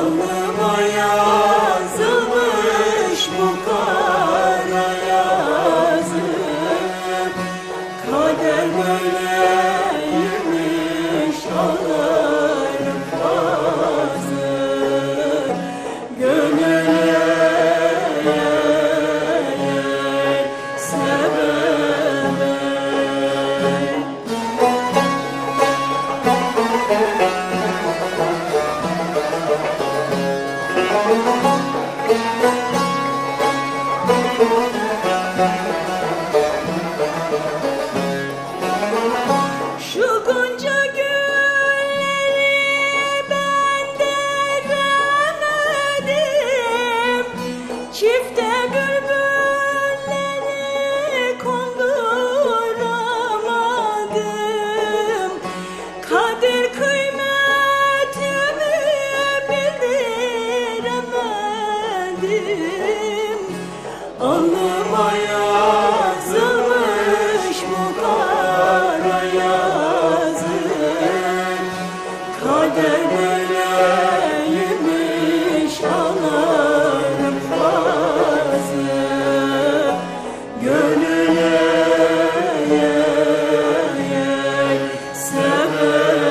Alnıma yazılmış bu kara yazık. Kader böyleymiş Allah Alnıma yazılmış bu kara yazık Kader böyleymiş alırım fazı Gönüle ye, ye, severek